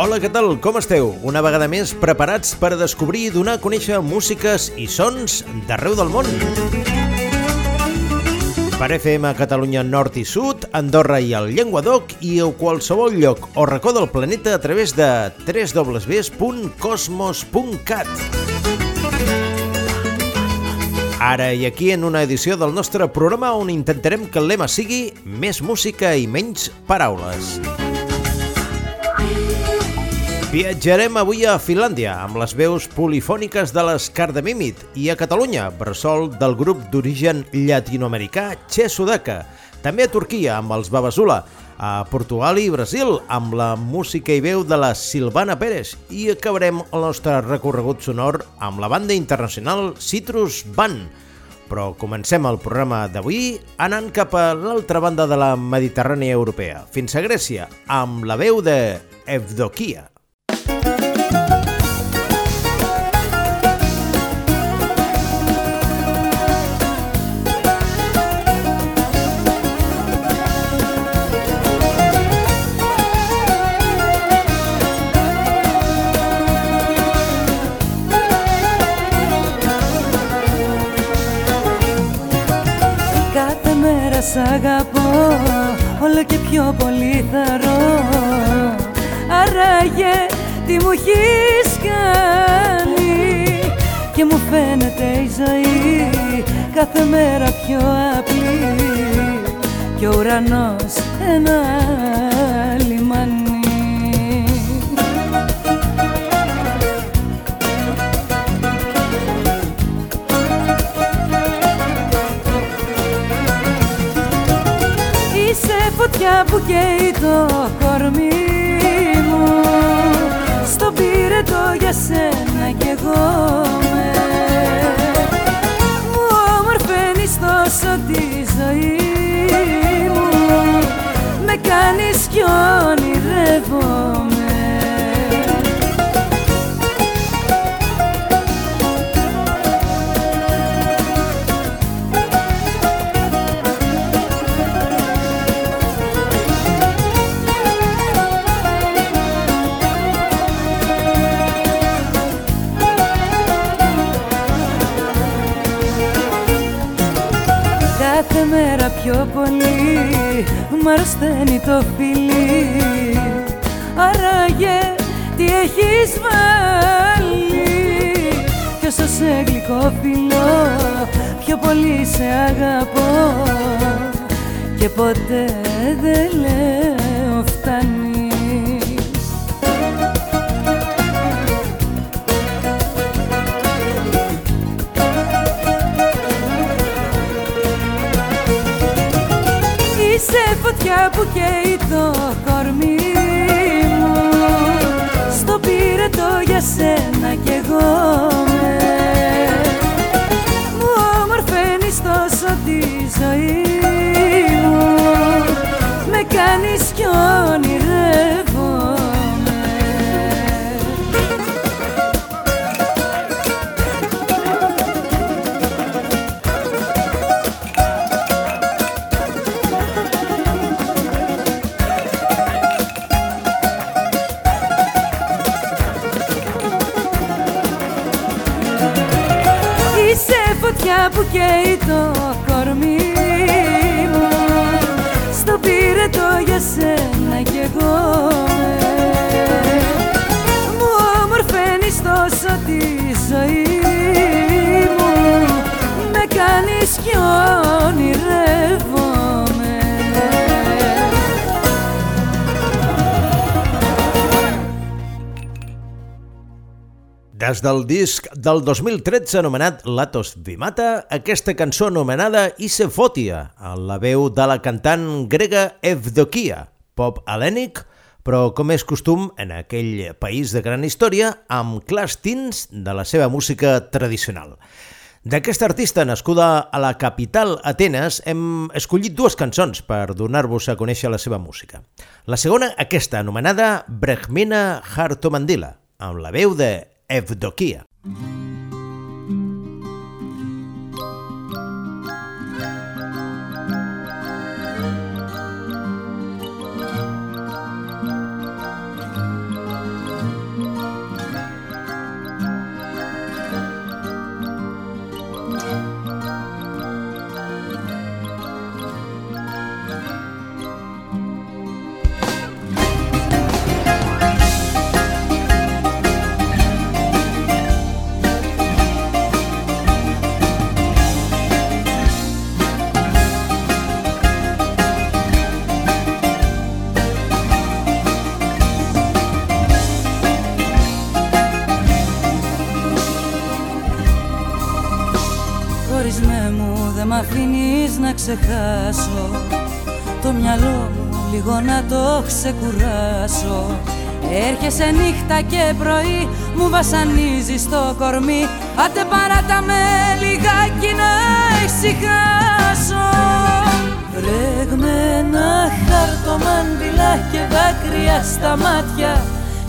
Hola, què tal? Com esteu? Una vegada més preparats per descobrir i donar a conèixer músiques i sons d'arreu del món. Per FM a Catalunya Nord i Sud, Andorra i el Llenguadoc i a qualsevol lloc o racó del planeta a través de www.cosmos.cat. Ara i aquí en una edició del nostre programa on intentarem que el lema sigui més música i menys paraules. Viatjarem avui a Finlàndia amb les veus polifòniques de les Cardamimit i a Catalunya, bressol del grup d'origen llatinoamericà Che Sudaka. També a Turquia amb els Babasula, a Portugal i Brasil amb la música i veu de la Silvana Pérez i acabarem el nostre recorregut sonor amb la banda internacional Citrus Band. Però comencem el programa d'avui anant cap a l'altra banda de la Mediterrània europea, fins a Grècia, amb la veu de Evdokia. Σ' αγαπώ Όλο και πιο πολύ θαρώ. Άραγε τι μου έχεις κάνει Και μου φαίνεται η ζωή Κάθε μέρα πιο απλή. Και ο ουρανός ένα λιμάνι φωτιά που καίει το κορμί μου. Στο πύρετο για σένα κι εγώ με. Μου ομορφαίνεις τόσο τη ζωή μου. Με κάνεις κι ονειρεύομαι πιο πολύ Μ' αρρωσταίνει το φιλί. Άραγε τι έχεις βάλει. Κι όσο σε γλυκό φιλώ Πιο πολύ σε αγαπώ. Και ποτέ δεν λέω φτάνει φωτιά που καίει το κορμί μου. Στο πύρετο για σένα κι εγώ με. Μου ομορφαίνεις τόσο τη ζωή μου. Με κάνεις κι ονειρεύομαι φωτιά που καίει το κορμί μου. Στο πυρετό για σένα κι εγώ. Μου ομορφαίνεις τόσο τη ζωή μου. Με κάνεις κι όνειρεύω Des del disc del 2013 anomenat Latos Vimata, aquesta cançó anomenada Isefotia, a la veu de la cantant grega Evdokia, pop helènic, però com és costum en aquell país de gran història, amb clars tins de la seva música tradicional. D'aquesta artista nascuda a la capital Atenes hem escollit dues cançons per donar-vos a conèixer la seva música. La segona, aquesta, anomenada Brehmina Hartomandila, amb la veu de Evdokia. Mm-hmm. Ξεχάσω. Το μυαλό μου λίγο να το ξεκουράσω. Έρχεσαι νύχτα και πρωί μου βασανίζει το κορμί. Άντε παράτα με λιγάκι να ησυχάσω. Βρεγμένα χαρτομάντιλα και δάκρυα στα μάτια.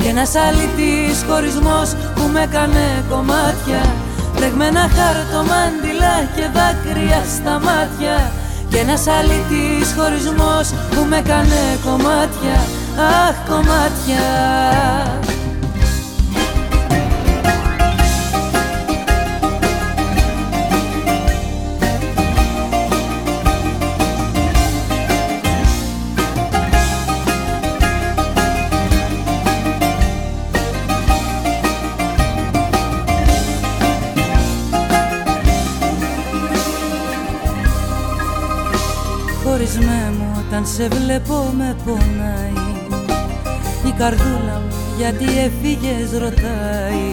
Και ένας αλητής χωρισμός που με κάνε κομμάτια. Βρεγμένα χαρτομάντιλα και δάκρυα στα μάτια και ένας αλήτης χωρισμός που με κάνε κομμάτια Αχ κομμάτια σε βλέπω με πονάει. Η καρδούλα μου γιατί έφυγες ρωτάει.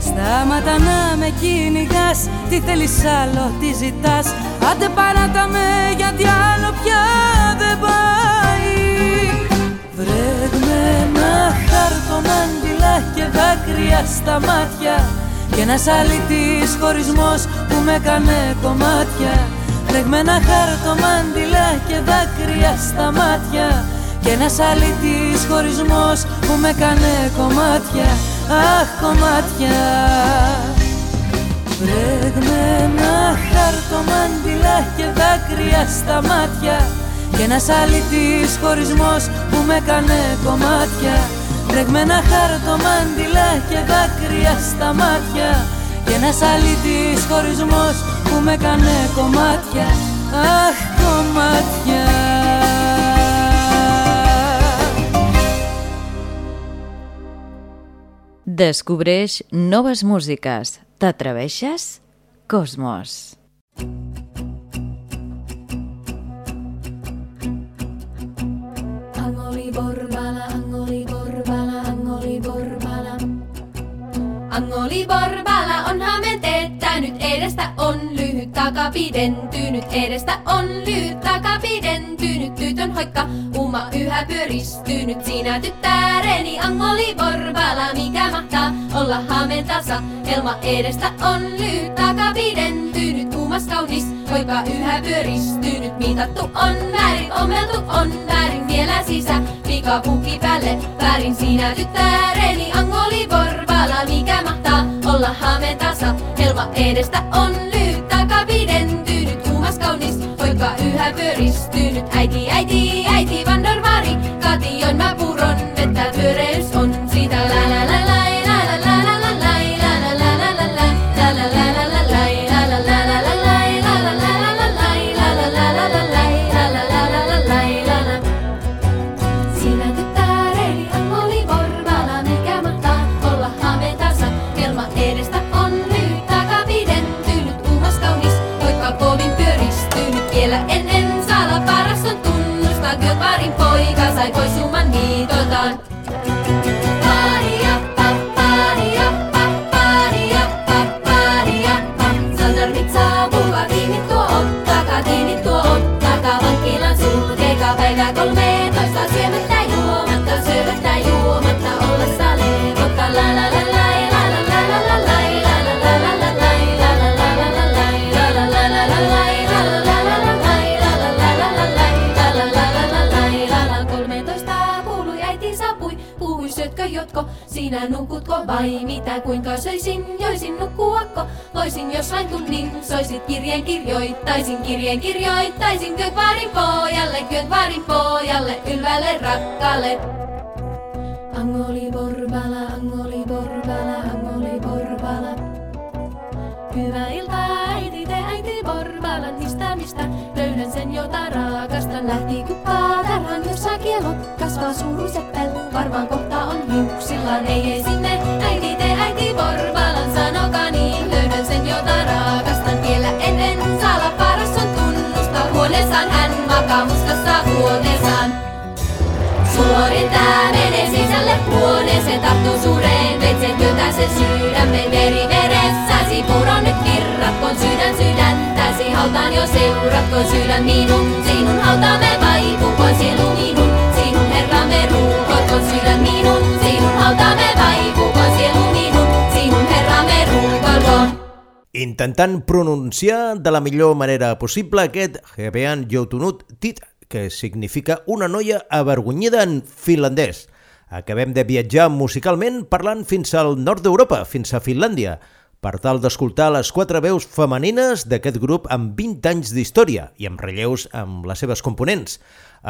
Στάματα να με κυνηγάς. Τι θέλεις άλλο, τι ζητάς. Άντε παράτα με γιατί άλλο πια δεν πάει. Βρεγμένα χαρτομάντιλα και δάκρυα στα μάτια. Και ένας αλητής χωρισμός που με κάνε κομμάτια Πλεγμένα χαρτομάντιλα και δάκρυα στα μάτια. Και ένας αλήτης χωρισμός που με κάνε κομμάτια. Αχ κομμάτια. Βρεγμένα χαρτομάντιλα και δάκρυα στα μάτια. Και ένας αλήτης χωρισμός που με κάνε κομμάτια. Βρεγμένα χαρτομάντιλα και δάκρυα στα μάτια. Και ένας αλήτης χωρισμός που με κάνε κομμάτια Αχ κομμάτια Descobreix noves músiques. T'atreveixes? Cosmos. Angoli borbala, angoli borbala, angoli borbala. Angoli borbala, onhan me teettänyt edestä on lyhyt taka pidentynyt. Edestä on lyhyt taka pidentynyt. Tytön hoikka uma yhä pyristynyt. Sinä tyttäreni angoli borbala, mikä mahtaa olla haamen tasa. Elma edestä on lyhyt taka pidentynyt. Umas kaunis, hoikka yhä pyristynyt. Mitattu on väärin, omeltu on väärin vielä sisä. Pikapukki päälle, väärin sinä tyttäreni angoli borbala, mikä mahtaa olla haamen tasa. Elma edestä on lyhyt taka pidentynyt. Kuumas kaunis, poika yhä pyöristynyt. Äiti, äiti, jos vain tunnin, soisit kirjeen kirjoittaisin, kirjeen kirjoittaisin Gökvarin pojalle, Gökvarin pojalle, ylvälle rakkaalle. Angoli borbala, angoli borbala, angoli borbala. Hyvää iltaa äiti, te äiti borbalan mistä Löydän sen jota raakastan lähti kukkaa tarhan Jossa kielot kasvaa suuruiset pel Varmaan kohta on hiuksillaan ei ei sinne Menee sisälle huoneeseen tarttuu suureen veitsen työtä sen sydämen veri veressäsi Puron nyt virratkoon sydän sydäntäsi hautaan jo seuratkoon sydän minun. Sinun hautaamme vaipukoon sielu minun. Sinun herramme ruukotkoon sydän minun. Sinun hautaamme vaipukoon sielu minun. Sinun herramme ruukotkoon Intentant pronunciar de la millor manera possible aquest Hebean Joutunut Tit, que significa una noia avergonyida en finlandès. Acabem de viatjar musicalment parlant fins al nord d'Europa, fins a Finlàndia, per tal d'escoltar les quatre veus femenines d'aquest grup amb 20 anys d'història i amb relleus amb les seves components.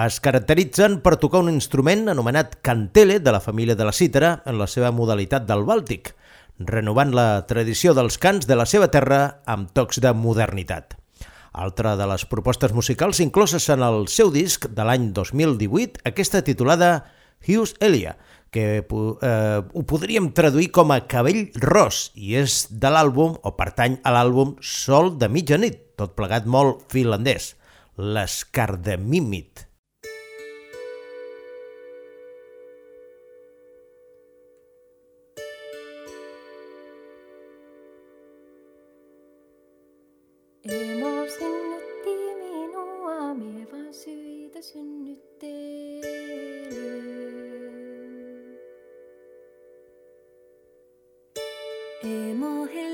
Es caracteritzen per tocar un instrument anomenat cantele de la família de la cítara en la seva modalitat del bàltic, renovant la tradició dels cants de la seva terra amb tocs de modernitat. Altra de les propostes musicals incloses en el seu disc de l'any 2018, aquesta titulada Hughes Elia, que eh, ho podríem traduir com a cabell ros i és de l'àlbum, o pertany a l'àlbum Sol de mitjanit, tot plegat molt finlandès, l'Escardemimit. 手もへ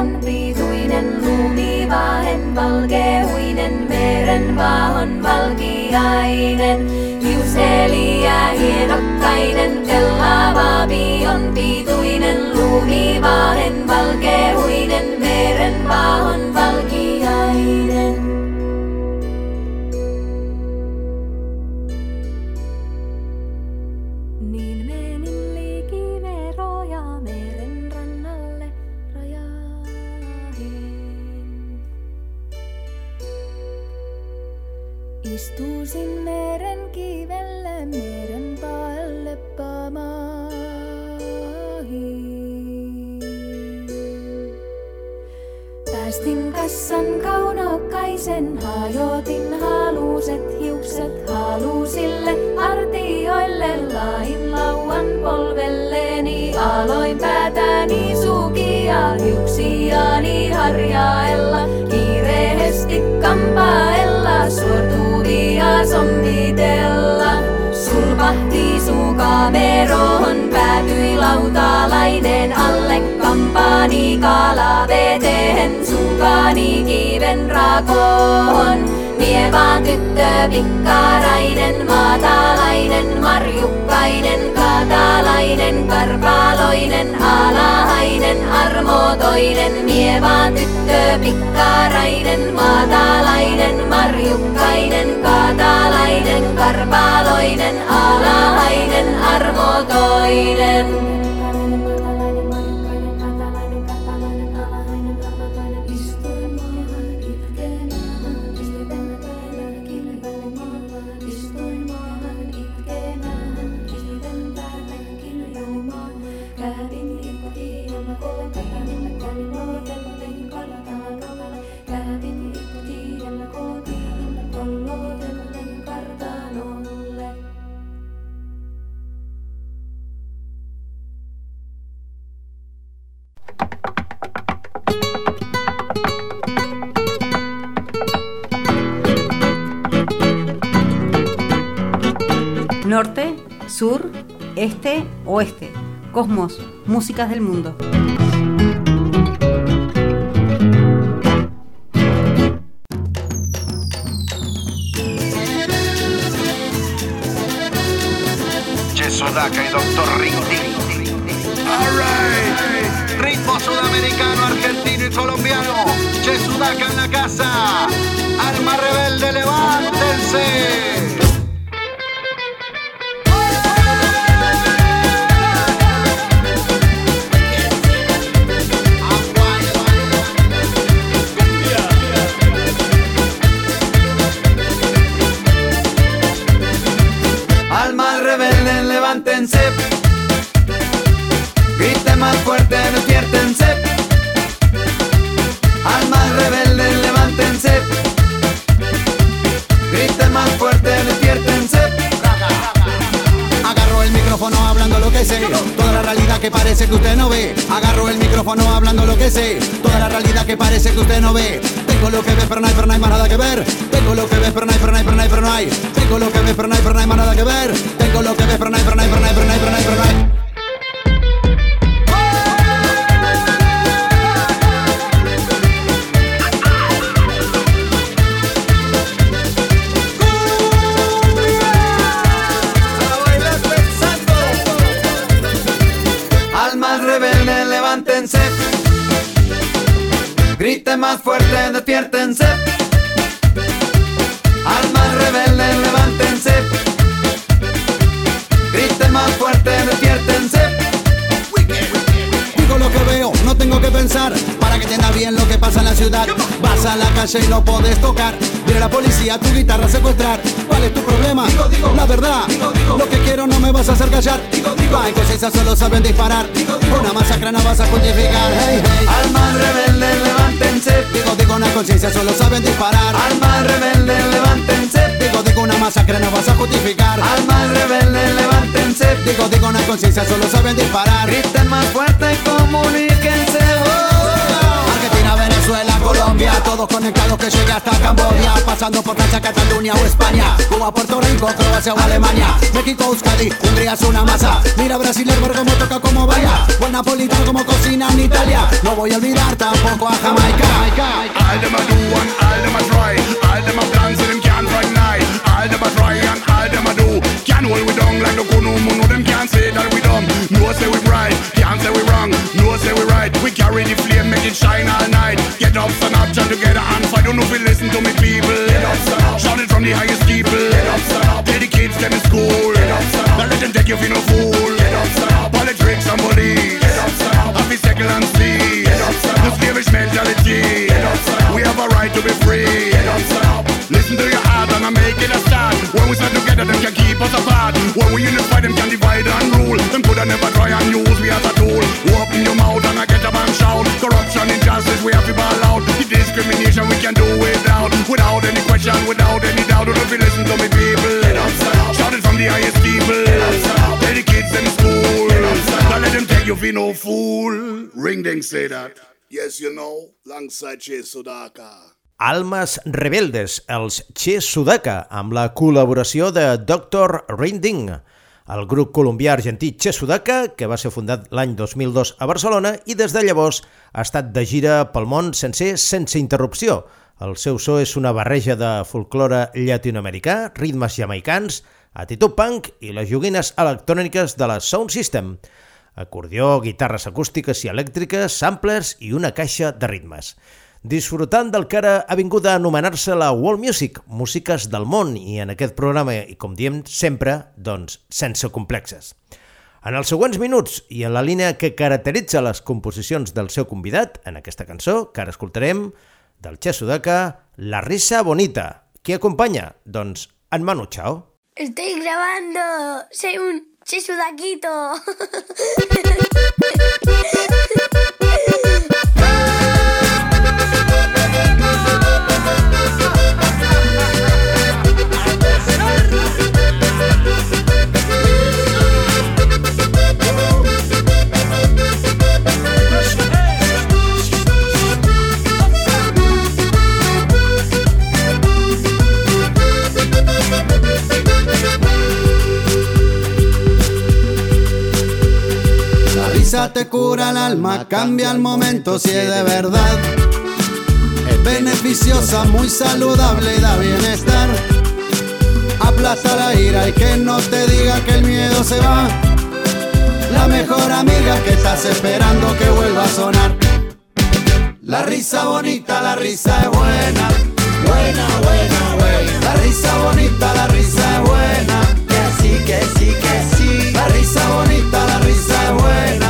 on viituinen lumi, vahen valkeuinen, meren vaahon valkiainen. Hiuseliä hienokkainen, kellavaa on viituinen lumi, vahen valkeuinen, meren vaahon valkiainen. Kaunokkaisen, hajotin haluset hiukset halusille artioille lain lauan polvelleni. Aloin päätäni sukia hiuksiani harjaella, kiireesti kampaella, suortuvia sommitella. Sulpahti suukameroon, päätyi lautalainen alle kampaani kalaveteen, suukani kiven rakoon. Mie vaan tyttö pikkarainen, maatalainen, marjukkainen, katalainen, karpaloinen, alahainen, armotoinen. Mie vaan tyttö pikkarainen, maatalainen, marjukkainen, katalainen, karpaloinen, alahainen, armotoinen. Cosmos, músicas del mundo. Toda la realidad que parece que usted no ve. Agarro el micrófono hablando lo que sé. Toda la realidad que parece que usted no ve. Tengo lo que ve, pero no hay, pero no hay más nada que ver. Tengo lo que ve, pero no hay, pero no hay, pero no hay, pero no hay. Tengo lo que ve, pero no hay, pero no hay más nada que ver. Tengo lo que ve, pero no hay, pero no hay, pero no hay, pero no hay. Más fuerte, despiértense. Almas rebeldes, levántense. Griten más fuerte, despiértense. Digo lo que veo, no tengo que pensar Para que entienda bien lo que pasa en la ciudad Vas a la calle y no podés tocar Viene la policía, tu guitarra secuestrar ¿Cuál es tu problema? la verdad. Lo que quiero no me vas a hacer callar. Va en conciencia solo saben disparar. Una masacre no vas a justificar. Hey, hey. Almas rebeldes, levántense. Digo, digo, una conciencia solo saben disparar. Almas rebeldes, levántense. Digo, digo, una masacre no vas a justificar. Almas rebeldes, levántense. Digo, digo, una conciencia solo saben disparar. Griten más fuerte y comuníquense Colombia. Todos conectados que llegue hasta Camboya. Pasando por Francia, Cataluña o España. Cuba, Puerto Rico, Croacia o Alemania. México, Euskadi, Hungría es una masa. Mira Brasil, el como toca como vaya Buen napolitano como cocina en Italia. No voy a olvidar tampoco a Jamaica and Don't know if you listen to me people Get up, stand up Shout it from the highest people Get up, stand up Tell the kids them in school Get up, stand up Now let them take you for no fool Get up, stand up Politics and police Get up, stand up Happy second and see Get up, up No slavish mentality Get up, up We have a right to be free Get up, stand up Listen to your heart and I make it a start. When we stand together them can keep us apart. When we unify them can divide and rule. Them coulda never try and use we as a discrimination we can do without Without any question, without any doubt. Don't if you listen to me people. Shout it from the highest people. Tell the kids in school. Don't let them take you for no fool. Ring ding say that. Yes you know, alongside Chase Sudaka. Almes Rebeldes, els Che Sudaca, amb la col·laboració de Dr. Rinding, el grup colombià argentí Che Sudaca, que va ser fundat l'any 2002 a Barcelona i des de llavors ha estat de gira pel món sencer sense interrupció. El seu so és una barreja de folklore llatinoamericà, ritmes jamaicans, actitud punk i les joguines electròniques de la Sound System, acordió, guitarres acústiques i elèctriques, samplers i una caixa de ritmes. Disfrutant del que ara ha vingut a anomenar-se la World Music, músiques del món, i en aquest programa, i com diem sempre, doncs sense complexes. En els següents minuts i en la línia que caracteritza les composicions del seu convidat, en aquesta cançó que ara escoltarem, del Che Sudaka, La risa bonita. Qui acompanya? Doncs en Manu Chao. Estoy grabando, soy un Che Sudaquito. te cura el alma, cambia el momento si es de verdad. Es beneficiosa, muy saludable y da bienestar. Aplasta la ira y que no te diga que el miedo se va. La mejor amiga que estás esperando que vuelva a sonar. La risa bonita, la risa es buena. Buena, buena, buena. La risa bonita, la risa es buena. Que sí, que sí, que sí. La risa bonita, la risa es buena.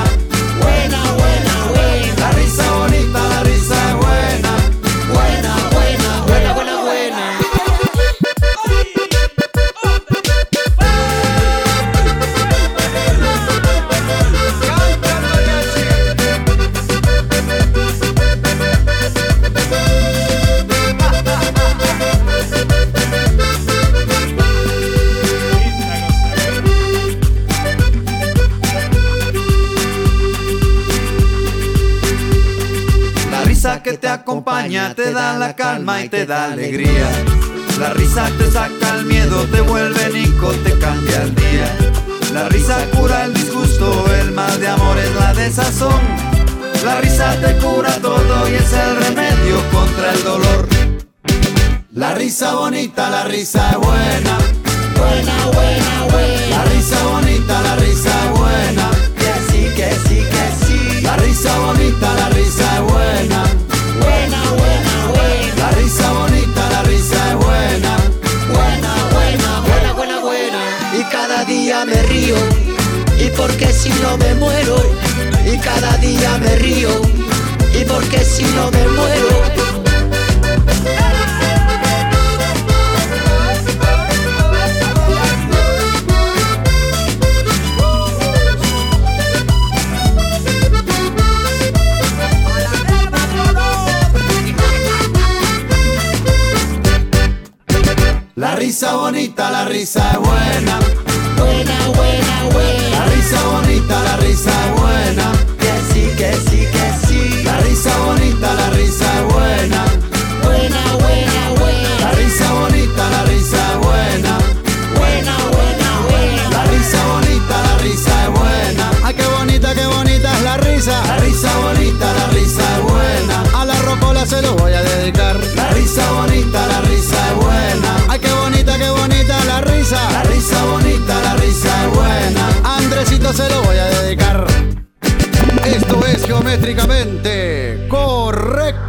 Te da la calma y te da alegría. La risa te saca el miedo, te vuelve nico, te cambia el día. La risa cura el disgusto, el mal de amor es la desazón. La risa te cura todo y es el remedio contra el dolor. La risa bonita, la risa es buena. Buena, buena, buena. La risa bonita, la risa es buena. Que sí, que sí, que sí. La risa bonita, la risa es. Buena, me río. Y porque si no me muero. Y cada día me río. Y porque si no me muero. La risa bonita, la risa es buena. Risa bonita, la risa es buena. Que sí, que sí, que sí. La risa bonita, la risa es buena. Buena, buena, buena. La risa bonita, la risa es buena. Buena, buena, buena. La risa bonita, la risa es buena. Ay, qué bonita, qué bonita es la risa. La risa bonita, la risa es buena. A la rocola se lo voy a dedicar. La risa bonita, la risa es buena. Ay, qué bonita, qué bonita la risa. La risa bonita, la risa es Se lo voy a dedicar. Esto es geométricamente correcto.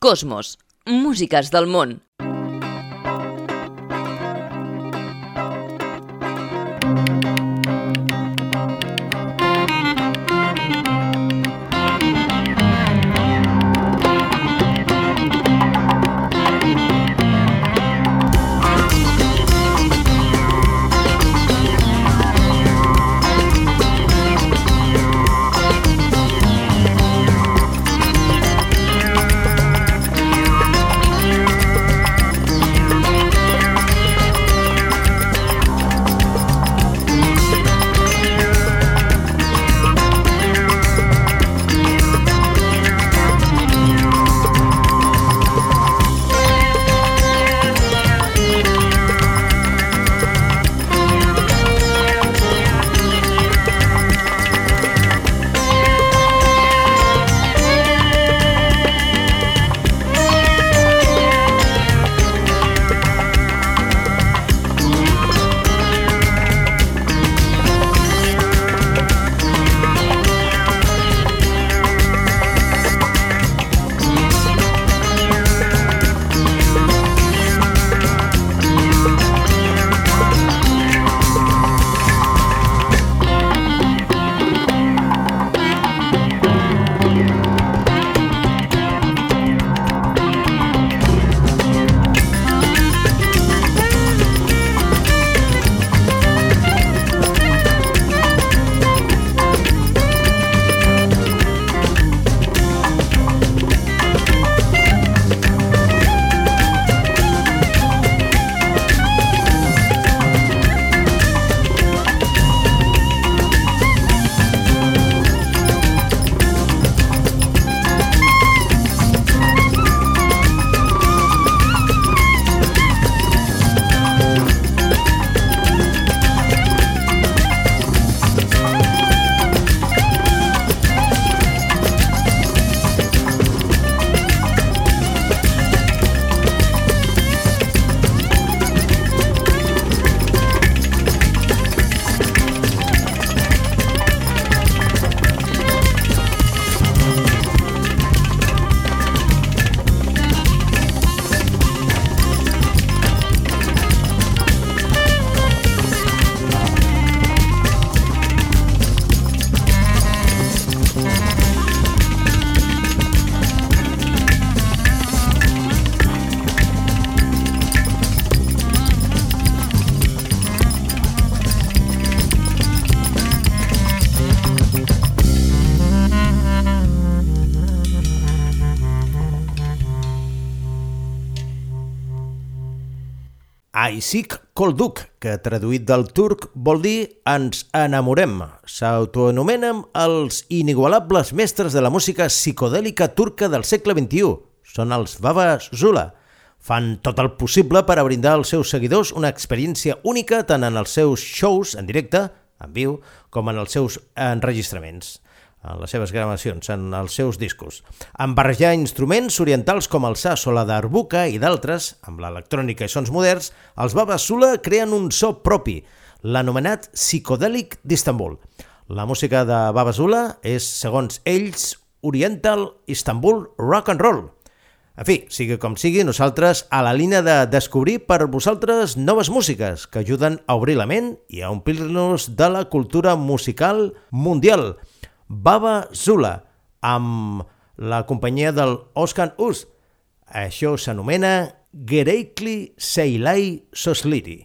Cosmos, músiques del món. Aisik Kolduk, que traduït del turc vol dir ens enamorem. S'autoanomenen els inigualables mestres de la música psicodèlica turca del segle XXI. Són els Baba Zula. Fan tot el possible per a brindar als seus seguidors una experiència única tant en els seus shows en directe, en viu, com en els seus enregistraments en les seves gravacions, en els seus discos. En barrejar instruments orientals com el sas o la darbuka i d'altres, amb l'electrònica i sons moderns, els Baba Sula creen un so propi, l'anomenat psicodèlic d'Istanbul. La música de Baba Sula és, segons ells, Oriental Istanbul Rock and Roll. En fi, sigui com sigui, nosaltres a la línia de descobrir per vosaltres noves músiques que ajuden a obrir la ment i a omplir-nos de la cultura musical mundial. Baba Zula, amb la companyia del Oscar Us. Això s'anomena Gereikli Seilai Sosliri.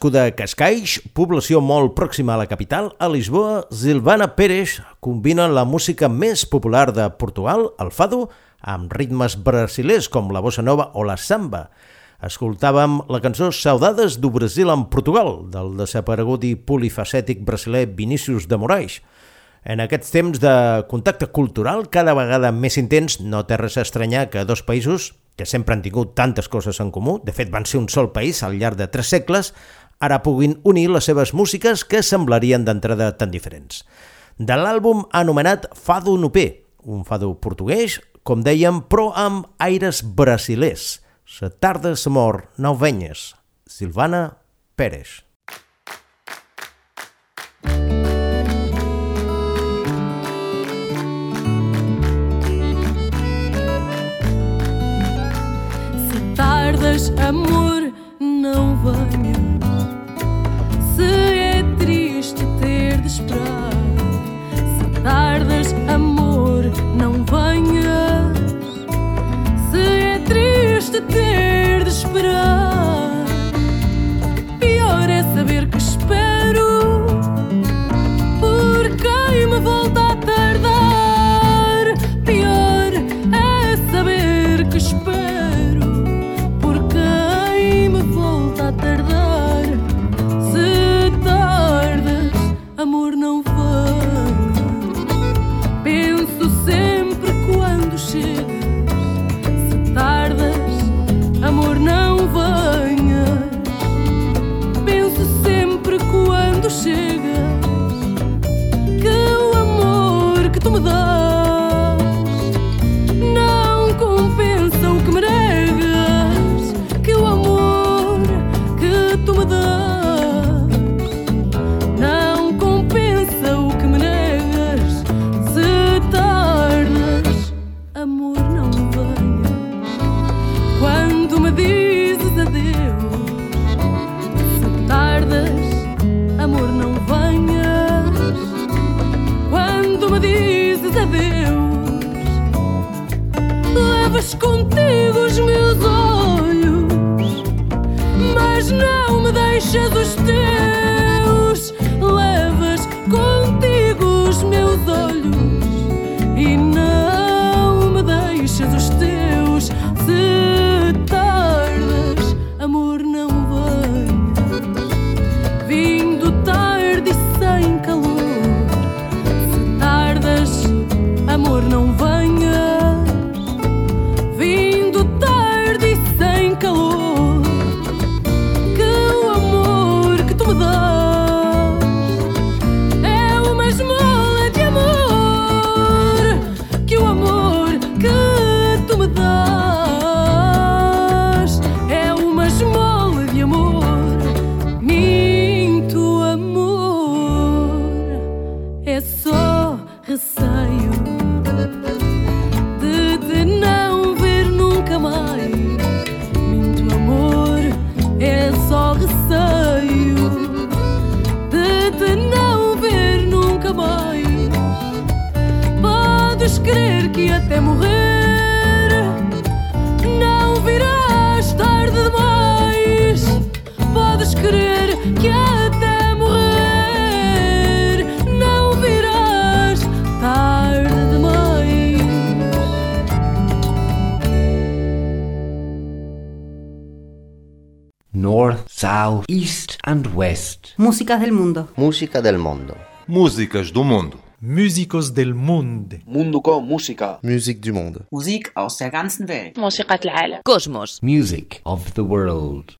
Nascuda a Cascais, població molt pròxima a la capital, a Lisboa, Silvana Pérez combina la música més popular de Portugal, el fado, amb ritmes brasilers com la bossa nova o la samba. Escoltàvem la cançó Saudades do Brasil en Portugal, del desaparegut i polifacètic brasiler Vinícius de Moraes. En aquests temps de contacte cultural cada vegada més intens, no té res a estranyar que dos països que sempre han tingut tantes coses en comú, de fet van ser un sol país al llarg de tres segles, ara puguin unir les seves músiques que semblarien d'entrada tan diferents. De l'àlbum anomenat Fado Nupé, un fado portuguès, com dèiem, però amb aires brasilers. Se tarda se mor, nou venyes. Silvana Pérez. Se tardas, amor, não venhas. Se é triste ter de esperar. Se tardas, amor, não venhas. Se é triste ter Músicas del mundo. Música del mundo. Músicas do mundo. Músicos del mundo. Mundo con música. Music du monde. Musik aus der ganzen Welt. Música del Cosmos. Music of the world.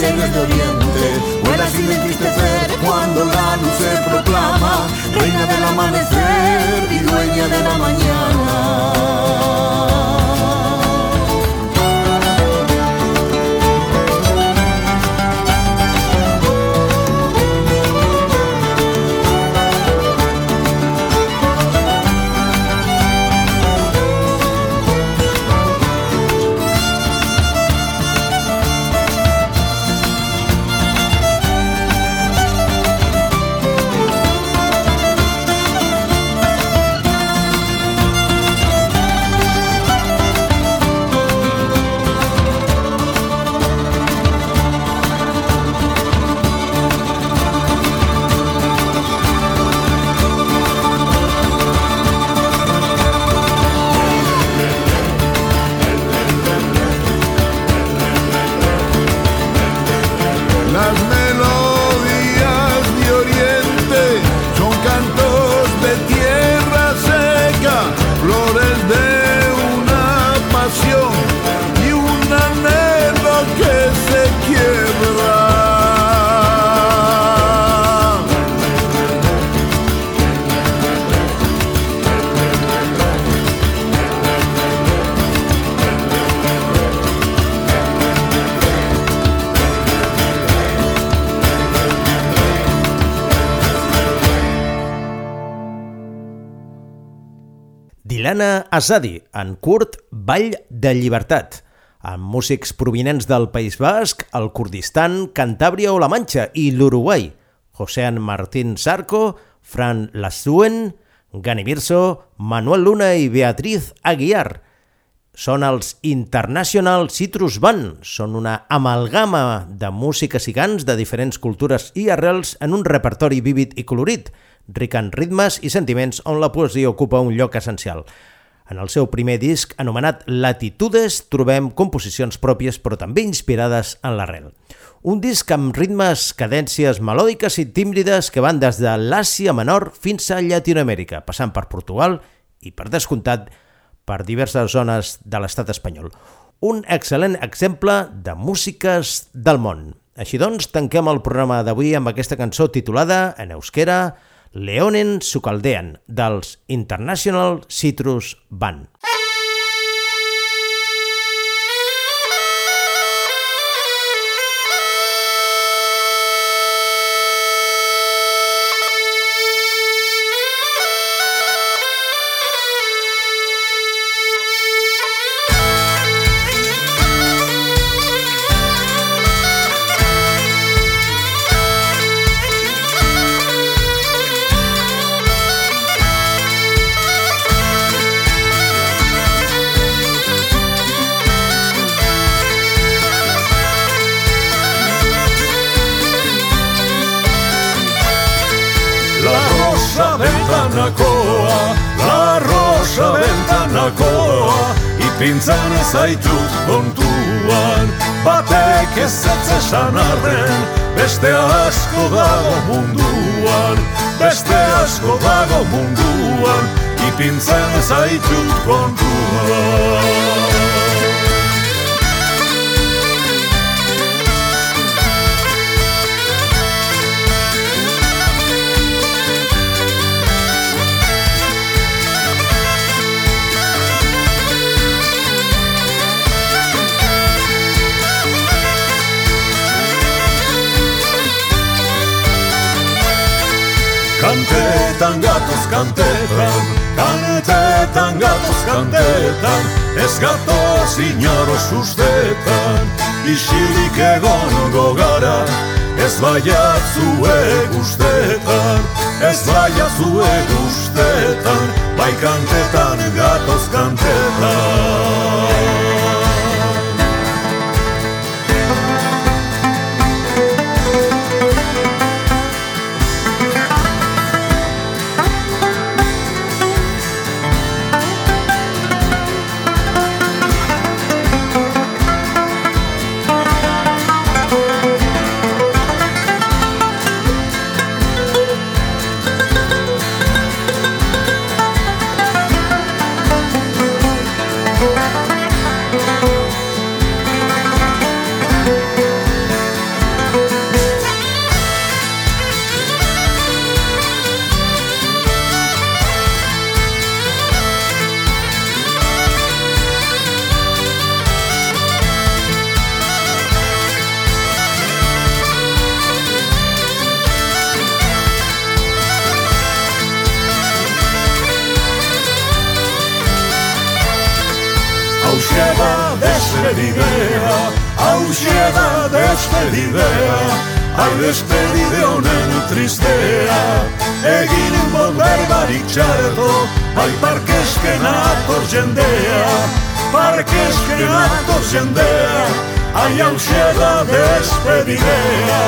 vienes de oriente, vuelas sin entristecer cuando la luz se proclama, reina del amanecer y dueña de la mañana. Milana Azadi, en curt Ball de Llibertat, amb músics provinents del País Basc, el Kurdistan, Cantàbria o la Manxa i l'Uruguai, Josean Martín Sarco, Fran Lasuen, Gani Birso, Manuel Luna i Beatriz Aguiar. Són els International Citrus Band. Són una amalgama de músiques i cants de diferents cultures i arrels en un repertori vívid i colorit, ric en ritmes i sentiments on la poesia ocupa un lloc essencial. En el seu primer disc, anomenat Latitudes, trobem composicions pròpies però també inspirades en l'arrel. Un disc amb ritmes, cadències melòdiques i tímbrides que van des de l'Àsia Menor fins a Llatinoamèrica, passant per Portugal i, per descomptat, per diverses zones de l'estat espanyol. Un excel·lent exemple de músiques del món. Així doncs, tanquem el programa d'avui amb aquesta cançó titulada, en euskera, Leonen Sukaldean, dels International Citrus Band. La la rosa ventanakoa Ipintzen ez zaitut kontuan. Batek ez ez esan arren Beste asko dago munduan. Beste asko dago munduan Ipintzen ez zaitut kontuan Kantetan gatoz kantetan, kantetan gatoz kantetan Ez gatoz inoro sustetan, isilik egon gogara Ez baiat zue guztetan, ez baiat zue guztetan Bai kantetan gatoz kantetan despedide honen tristea Egin bot berbarik txarto Ai parkezken ator jendea. Parkezken ator jendea Ai hauxe da despedidea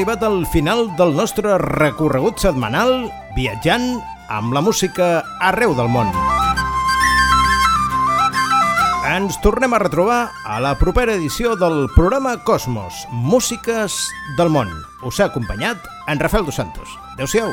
arribat al final del nostre recorregut setmanal viatjant amb la música arreu del món. Ens tornem a retrobar a la propera edició del programa Cosmos, Músiques del món. Us ha acompanyat en Rafael Dos Santos. Adéu-siau.